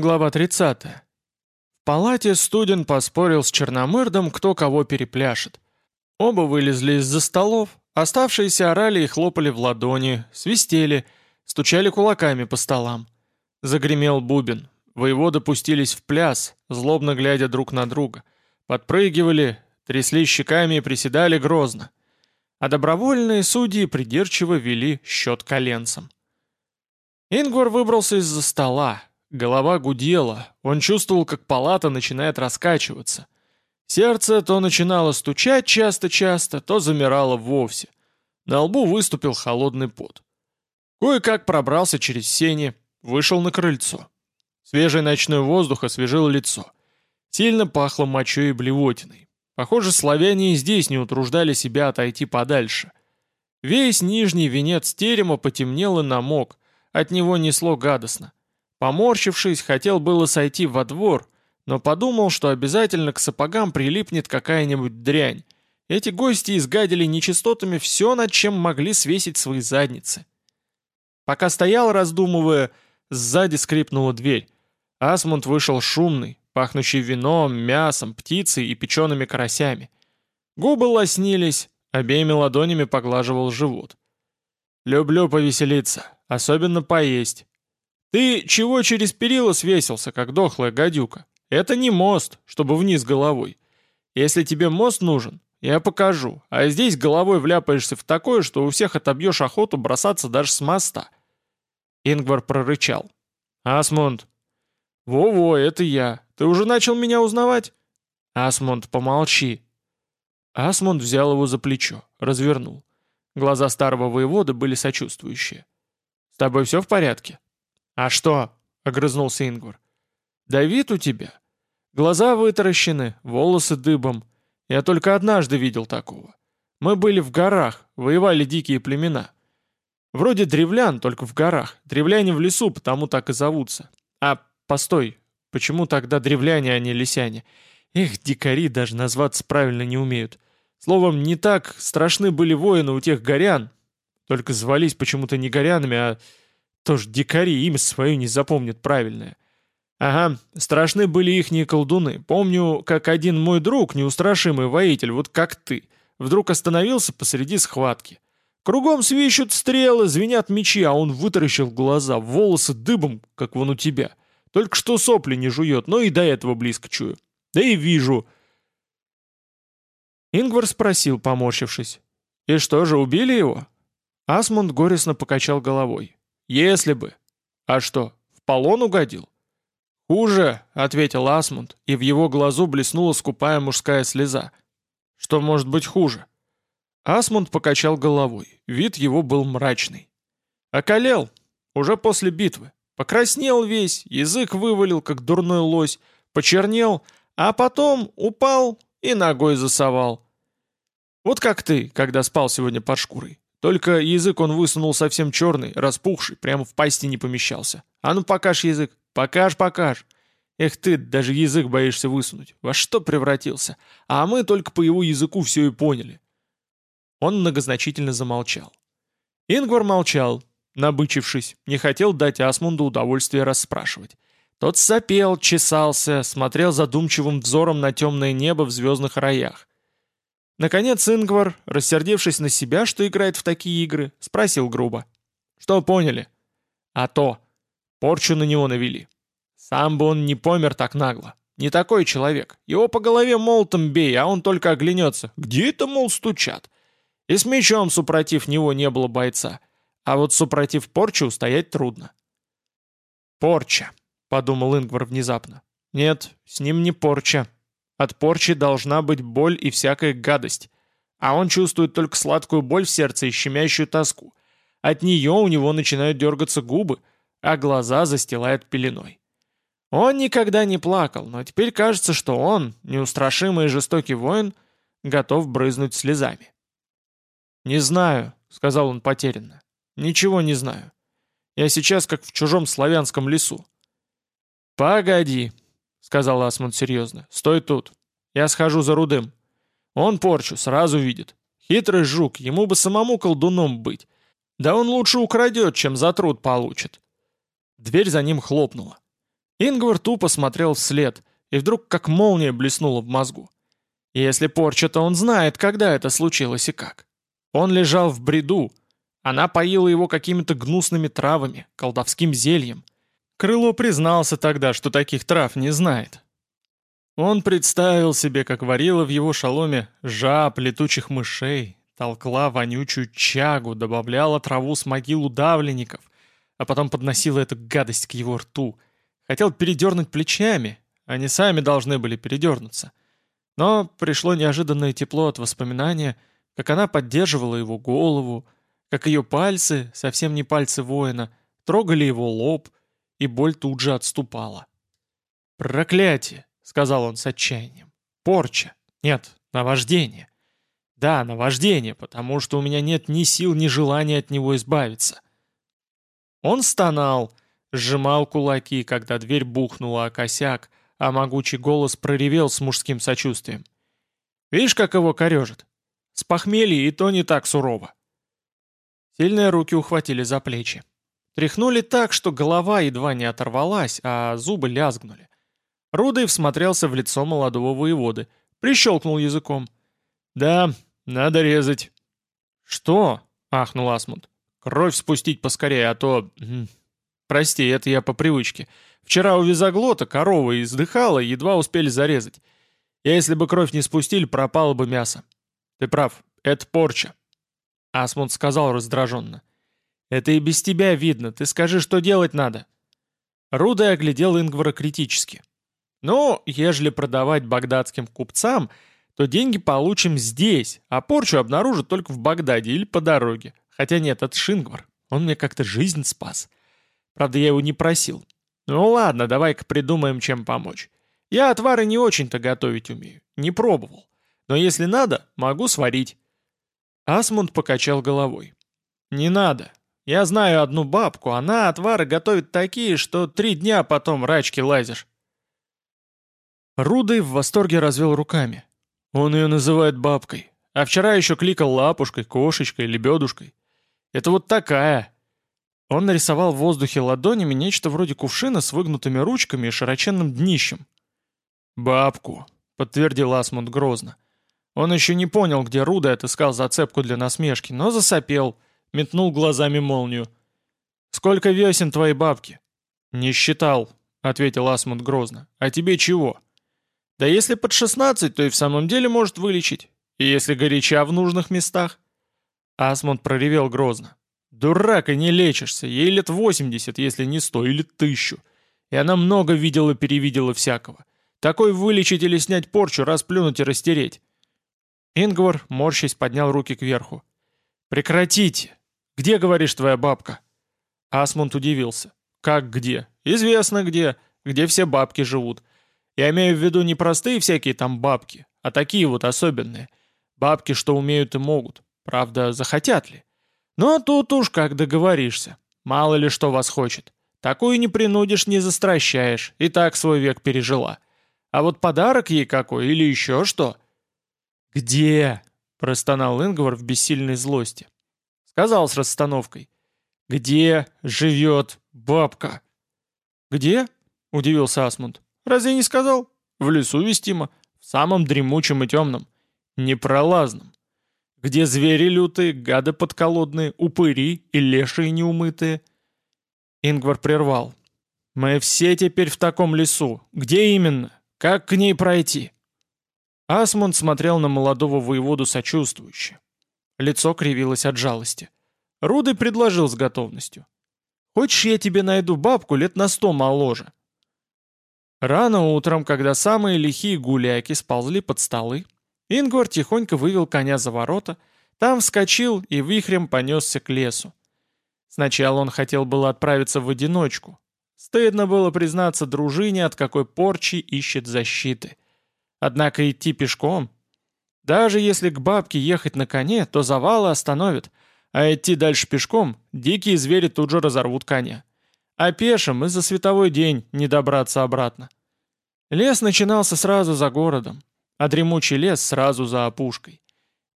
Глава 30. В палате студент поспорил с Черномырдом, кто кого перепляшет. Оба вылезли из-за столов, оставшиеся орали и хлопали в ладони, свистели, стучали кулаками по столам. Загремел бубен. Воеводы пустились в пляс, злобно глядя друг на друга. Подпрыгивали, трясли щеками и приседали грозно. А добровольные судьи придирчиво вели счет коленцам. Ингвар выбрался из-за стола, Голова гудела, он чувствовал, как палата начинает раскачиваться. Сердце то начинало стучать часто-часто, то замирало вовсе. На лбу выступил холодный пот. Кое-как пробрался через сени, вышел на крыльцо. Свежий ночной воздух освежил лицо. Сильно пахло мочой и блевотиной. Похоже, славяне и здесь не утруждали себя отойти подальше. Весь нижний венец терема потемнел и намок, от него несло гадостно. Поморщившись, хотел было сойти во двор, но подумал, что обязательно к сапогам прилипнет какая-нибудь дрянь. Эти гости изгадили нечистотами все, над чем могли свесить свои задницы. Пока стоял, раздумывая, сзади скрипнула дверь. Асмунд вышел шумный, пахнущий вином, мясом, птицей и печеными карасями. Губы лоснились, обеими ладонями поглаживал живот. «Люблю повеселиться, особенно поесть. Ты чего через перила свесился, как дохлая гадюка? Это не мост, чтобы вниз головой. Если тебе мост нужен, я покажу, а здесь головой вляпаешься в такое, что у всех отобьешь охоту бросаться даже с моста». Ингвар прорычал. «Асмунд!» «Во-во, это я. Ты уже начал меня узнавать?» «Асмунд, помолчи». Асмунд взял его за плечо, развернул. Глаза старого воевода были сочувствующие. «С тобой все в порядке?» «А что?» — огрызнулся Ингвар. «Да вид у тебя. Глаза вытаращены, волосы дыбом. Я только однажды видел такого. Мы были в горах, воевали дикие племена. Вроде древлян, только в горах. Древляне в лесу, потому так и зовутся. А, постой, почему тогда древляне, а не лисяне? Эх, дикари даже назваться правильно не умеют. Словом, не так страшны были воины у тех горян. Только звались почему-то не горянами, а тоже дикари имя свое не запомнят правильное. Ага, страшны были ихние колдуны. Помню, как один мой друг, неустрашимый воитель, вот как ты, вдруг остановился посреди схватки. Кругом свищут стрелы, звенят мечи, а он вытаращил глаза, волосы дыбом, как вон у тебя. Только что сопли не жует, но и до этого близко чую. Да и вижу. Ингвар спросил, поморщившись. «И что же, убили его?» Асмунд горестно покачал головой. «Если бы». «А что, в полон угодил?» «Хуже», — ответил Асмунд, и в его глазу блеснула скупая мужская слеза. «Что может быть хуже?» Асмунд покачал головой, вид его был мрачный. «Околел, уже после битвы. Покраснел весь, язык вывалил, как дурной лось, почернел, а потом упал и ногой засовал. Вот как ты, когда спал сегодня под шкурой. Только язык он высунул совсем черный, распухший, прямо в пасти не помещался. А ну покаж язык, покаж, покаж. Эх ты, даже язык боишься высунуть. Во что превратился? А мы только по его языку все и поняли. Он многозначительно замолчал. Ингвар молчал, набычившись, не хотел дать Асмунду удовольствие расспрашивать. Тот сопел, чесался, смотрел задумчивым взором на темное небо в звездных раях. Наконец Ингвар, рассердившись на себя, что играет в такие игры, спросил грубо. «Что поняли?» «А то. Порчу на него навели. Сам бы он не помер так нагло. Не такой человек. Его по голове молотом бей, а он только оглянется. Где это, мол, стучат?» И с мечом, супротив него, не было бойца. А вот супротив порчи устоять трудно. «Порча», — подумал Ингвар внезапно. «Нет, с ним не порча. От порчи должна быть боль и всякая гадость. А он чувствует только сладкую боль в сердце и щемящую тоску. От нее у него начинают дергаться губы, а глаза застилает пеленой. Он никогда не плакал, но теперь кажется, что он, неустрашимый и жестокий воин, готов брызнуть слезами. «Не знаю», — сказал он потерянно. «Ничего не знаю. Я сейчас как в чужом славянском лесу». «Погоди», — сказал Асмунд серьезно. «Стой тут. Я схожу за Рудым. Он порчу сразу видит. Хитрый жук, ему бы самому колдуном быть. Да он лучше украдет, чем за труд получит». Дверь за ним хлопнула. Ингвар тупо смотрел вслед, и вдруг как молния блеснула в мозгу. Если порча, то он знает, когда это случилось и как. Он лежал в бреду. Она поила его какими-то гнусными травами, колдовским зельем. Крыло признался тогда, что таких трав не знает. Он представил себе, как варила в его шаломе жаб, летучих мышей, толкла вонючую чагу, добавляла траву с могил удавленников, а потом подносила эту гадость к его рту. Хотел передернуть плечами, они сами должны были передернуться. Но пришло неожиданное тепло от воспоминания, как она поддерживала его голову, как ее пальцы, совсем не пальцы воина, трогали его лоб, и боль тут же отступала. «Проклятие!» — сказал он с отчаянием. «Порча! Нет, наваждение! Да, наваждение, потому что у меня нет ни сил, ни желания от него избавиться!» Он стонал, сжимал кулаки, когда дверь бухнула о косяк, а могучий голос проревел с мужским сочувствием. «Видишь, как его корежит? С похмелья и то не так сурово». Сильные руки ухватили за плечи. Тряхнули так, что голова едва не оторвалась, а зубы лязгнули. Рудой всмотрелся в лицо молодого воеводы, прищелкнул языком. «Да, надо резать». «Что?» — ахнул Асмунд. «Кровь спустить поскорее, а то...» «Прости, это я по привычке. Вчера у визоглота корова издыхала, едва успели зарезать. Если бы кровь не спустили, пропало бы мясо. Ты прав, это порча. Асмунд сказал раздраженно. Это и без тебя видно, ты скажи, что делать надо. Руда оглядел Ингвара критически. Ну, ежели продавать багдадским купцам, то деньги получим здесь, а порчу обнаружат только в Багдаде или по дороге. Хотя нет, это Шингвар. Он мне как-то жизнь спас. Правда, я его не просил. «Ну ладно, давай-ка придумаем, чем помочь. Я отвары не очень-то готовить умею, не пробовал. Но если надо, могу сварить». Асмунд покачал головой. «Не надо. Я знаю одну бабку, она отвары готовит такие, что три дня потом рачки лазишь». Рудый в восторге развел руками. Он ее называет бабкой, а вчера еще кликал лапушкой, кошечкой, лебедушкой. Это вот такая, он нарисовал в воздухе ладонями нечто вроде кувшина с выгнутыми ручками и широченным днищем. «Бабку», — подтвердил Асмунд грозно. Он еще не понял, где Руда отыскал зацепку для насмешки, но засопел, метнул глазами молнию. «Сколько весен твоей бабки?» «Не считал», — ответил Асмунд грозно. «А тебе чего?» «Да если под шестнадцать, то и в самом деле может вылечить. И если горяча в нужных местах?» Асмунд проревел грозно. Дурак, и не лечишься, ей лет 80, если не 100 или тысячу. И она много видела-перевидела всякого. Такой вылечить или снять порчу, расплюнуть и растереть. Ингвар, морщись, поднял руки кверху. «Прекратите! Где, говоришь, твоя бабка?» Асмунд удивился. «Как где? Известно где. Где все бабки живут. Я имею в виду не простые всякие там бабки, а такие вот особенные. Бабки, что умеют и могут. Правда, захотят ли? Но тут уж как договоришься. Мало ли что вас хочет. Такую не принудишь, не застращаешь. И так свой век пережила. А вот подарок ей какой или еще что? «Где?» — простонал Ингвар в бессильной злости. Сказал с расстановкой. «Где живет бабка?» «Где?» — удивился Асмунд. «Разве не сказал? В лесу вестимо, в самом дремучем и темном, непролазном. Где звери лютые, гады подколодные, упыри и лешие неумытые?» Ингвар прервал. «Мы все теперь в таком лесу. Где именно? Как к ней пройти?» Асмунд смотрел на молодого воеводу сочувствующе. Лицо кривилось от жалости. Рудый предложил с готовностью. «Хочешь, я тебе найду бабку лет на сто моложе?» Рано утром, когда самые лихие гуляки сползли под столы, Ингвар тихонько вывел коня за ворота, там вскочил и вихрем понесся к лесу. Сначала он хотел было отправиться в одиночку. Стыдно было признаться дружине, от какой порчи ищет защиты. Однако идти пешком... Даже если к бабке ехать на коне, то завалы остановят, а идти дальше пешком дикие звери тут же разорвут коня. А пешим и за световой день не добраться обратно. Лес начинался сразу за городом а дремучий лес сразу за опушкой.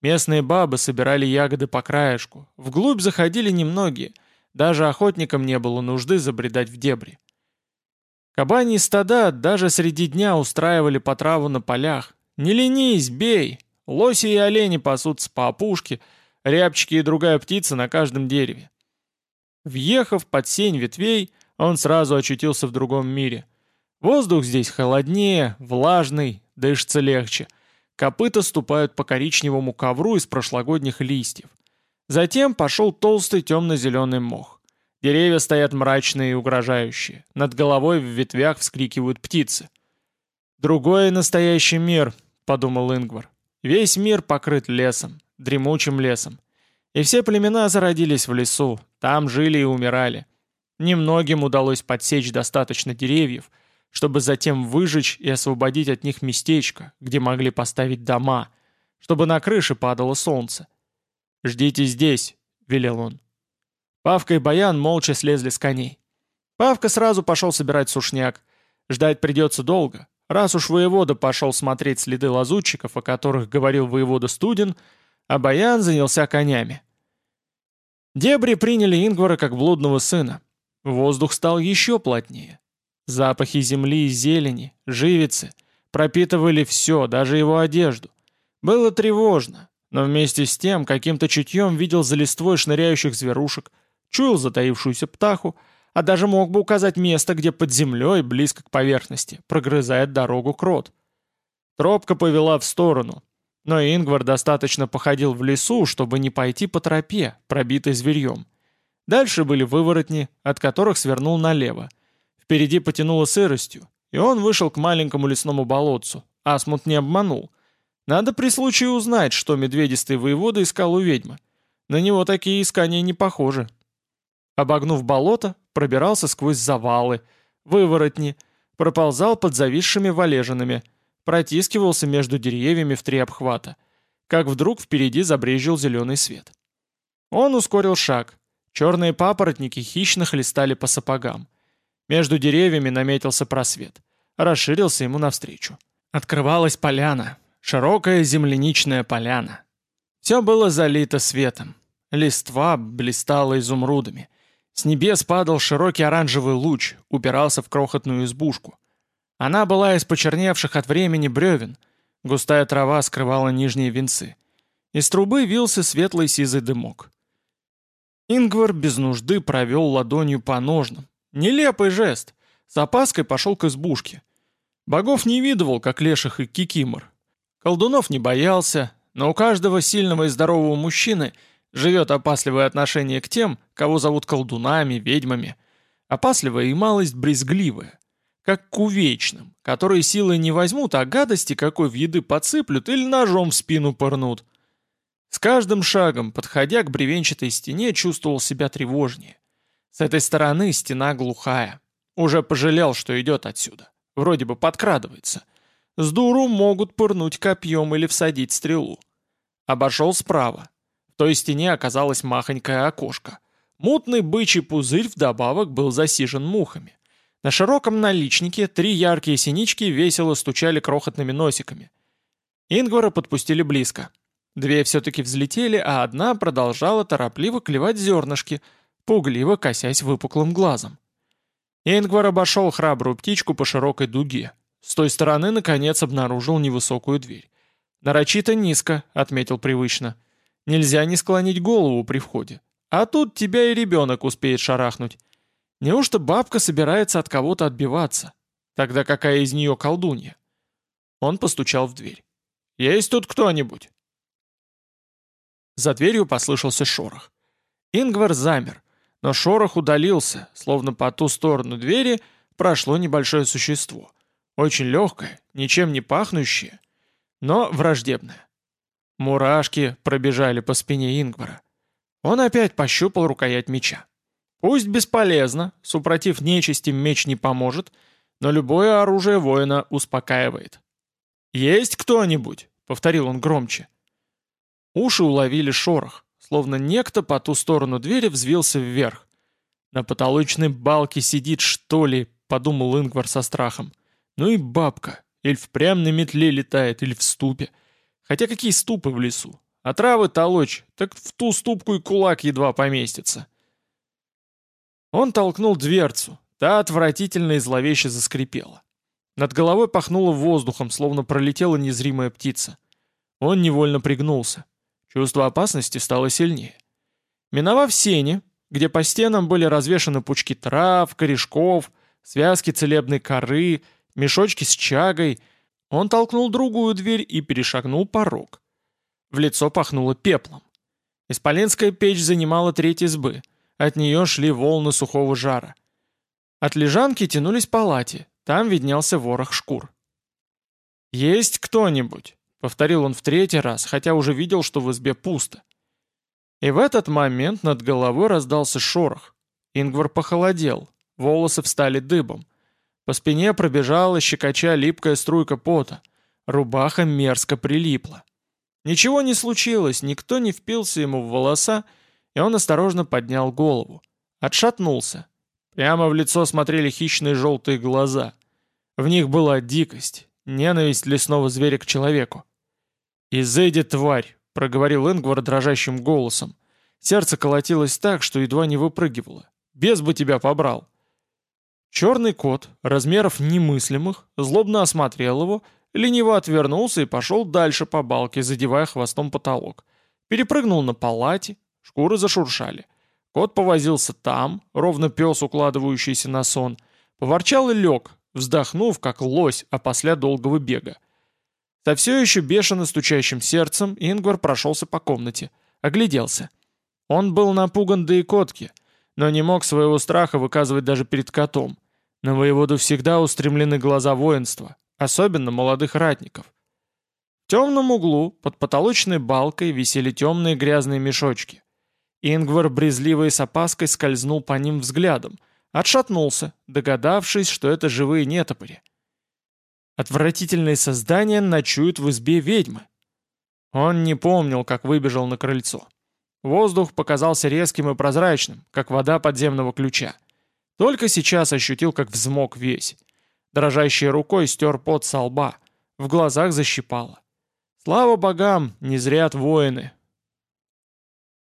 Местные бабы собирали ягоды по краешку, вглубь заходили немногие, даже охотникам не было нужды забредать в дебри. Кабани стада даже среди дня устраивали по траву на полях. Не ленись, бей! Лоси и олени пасутся по опушке, рябчики и другая птица на каждом дереве. Въехав под сень ветвей, он сразу очутился в другом мире. Воздух здесь холоднее, влажный, дышится легче. Копыта ступают по коричневому ковру из прошлогодних листьев. Затем пошел толстый темно-зеленый мох. Деревья стоят мрачные и угрожающие. Над головой в ветвях вскрикивают птицы. «Другой настоящий мир», — подумал Ингвар. «Весь мир покрыт лесом, дремучим лесом. И все племена зародились в лесу, там жили и умирали. Немногим удалось подсечь достаточно деревьев, чтобы затем выжечь и освободить от них местечко, где могли поставить дома, чтобы на крыше падало солнце. «Ждите здесь», — велел он. Павка и Баян молча слезли с коней. Павка сразу пошел собирать сушняк. Ждать придется долго. Раз уж воевода пошел смотреть следы лазутчиков, о которых говорил воевода Студен, а Баян занялся конями. Дебри приняли Ингвара как блудного сына. Воздух стал еще плотнее. Запахи земли и зелени, живицы пропитывали все, даже его одежду. Было тревожно, но вместе с тем каким-то чутьем видел за листвой шныряющих зверушек, чуял затаившуюся птаху, а даже мог бы указать место, где под землей, близко к поверхности, прогрызает дорогу крот. Тропка повела в сторону, но Ингвар достаточно походил в лесу, чтобы не пойти по тропе, пробитой зверьем. Дальше были выворотни, от которых свернул налево. Впереди потянуло сыростью, и он вышел к маленькому лесному болотцу. Асмут не обманул. Надо при случае узнать, что медведистый воевода искал у ведьмы. На него такие искания не похожи. Обогнув болото, пробирался сквозь завалы, выворотни, проползал под зависшими валежинами, протискивался между деревьями в три обхвата, как вдруг впереди забрежил зеленый свет. Он ускорил шаг. Черные папоротники хищно хлестали по сапогам. Между деревьями наметился просвет. Расширился ему навстречу. Открывалась поляна. Широкая земляничная поляна. Все было залито светом. Листва блистала изумрудами. С небес падал широкий оранжевый луч, упирался в крохотную избушку. Она была из почерневших от времени бревен. Густая трава скрывала нижние венцы. Из трубы вился светлый сизый дымок. Ингвар без нужды провел ладонью по ножнам. Нелепый жест. С опаской пошел к избушке. Богов не видывал, как леших и кикимор. Колдунов не боялся, но у каждого сильного и здорового мужчины живет опасливое отношение к тем, кого зовут колдунами, ведьмами. Опасливое и малость брезгливое как к увечным, которые силой не возьмут, а гадости какой в еды подсыплют или ножом в спину пырнут. С каждым шагом, подходя к бревенчатой стене, чувствовал себя тревожнее. С этой стороны стена глухая. Уже пожалел, что идет отсюда. Вроде бы подкрадывается. С дуру могут пырнуть копьем или всадить стрелу. Обошел справа. В той стене оказалось махонькое окошко. Мутный бычий пузырь вдобавок был засижен мухами. На широком наличнике три яркие синички весело стучали крохотными носиками. Ингвара подпустили близко. Две все-таки взлетели, а одна продолжала торопливо клевать зернышки, пугливо косясь выпуклым глазом. Ингвар обошел храбрую птичку по широкой дуге. С той стороны, наконец, обнаружил невысокую дверь. «Нарочито низко», — отметил привычно. «Нельзя не склонить голову при входе. А тут тебя и ребенок успеет шарахнуть. Неужто бабка собирается от кого-то отбиваться? Тогда какая из нее колдунья? Он постучал в дверь. «Есть тут кто-нибудь?» За дверью послышался шорох. Ингвар замер, но шорох удалился, словно по ту сторону двери прошло небольшое существо. Очень легкое, ничем не пахнущее, но враждебное. Мурашки пробежали по спине Ингвара. Он опять пощупал рукоять меча. Пусть бесполезно, супротив нечисти меч не поможет, но любое оружие воина успокаивает. «Есть кто-нибудь?» — повторил он громче. Уши уловили шорох, словно некто по ту сторону двери взвился вверх. «На потолочной балке сидит, что ли?» — подумал Ингвар со страхом. «Ну и бабка. Или впрямь на метле летает, или в ступе. Хотя какие ступы в лесу? А травы толочь, так в ту ступку и кулак едва поместится». Он толкнул дверцу. Та отвратительно и зловеще заскрипела. Над головой пахнуло воздухом, словно пролетела незримая птица. Он невольно пригнулся. Чувство опасности стало сильнее. Миновав сени, где по стенам были развешаны пучки трав, корешков, связки целебной коры, мешочки с чагой, он толкнул другую дверь и перешагнул порог. В лицо пахнуло пеплом. Исполенская печь занимала треть избы. От нее шли волны сухого жара. От лежанки тянулись палати, там виднелся ворох шкур. «Есть кто-нибудь?» — повторил он в третий раз, хотя уже видел, что в избе пусто. И в этот момент над головой раздался шорох. Ингвар похолодел, волосы встали дыбом. По спине пробежала щекоча липкая струйка пота. Рубаха мерзко прилипла. Ничего не случилось, никто не впился ему в волоса, и он осторожно поднял голову. Отшатнулся. Прямо в лицо смотрели хищные желтые глаза. В них была дикость, ненависть лесного зверя к человеку. «Изыди, тварь!» — проговорил Ингвар дрожащим голосом. Сердце колотилось так, что едва не выпрыгивало. «Без бы тебя побрал!» Черный кот, размеров немыслимых, злобно осмотрел его лениво отвернулся и пошел дальше по балке, задевая хвостом потолок. Перепрыгнул на палате, шкуры зашуршали. Кот повозился там, ровно пес, укладывающийся на сон, поворчал и лег, вздохнув, как лось, опосля долгого бега. Со все еще бешено стучащим сердцем Ингвар прошелся по комнате, огляделся. Он был напуган до икотки, но не мог своего страха выказывать даже перед котом. На воеводу всегда устремлены глаза воинства, особенно молодых ратников. В темном углу под потолочной балкой висели темные грязные мешочки. Ингвар брезливо и с опаской скользнул по ним взглядом, отшатнулся, догадавшись, что это живые нетопыри. Отвратительные создания ночуют в избе ведьмы. Он не помнил, как выбежал на крыльцо. Воздух показался резким и прозрачным, как вода подземного ключа. Только сейчас ощутил, как взмок весь. Дрожащей рукой стер пот со лба. В глазах защипало. Слава богам, не зрят воины.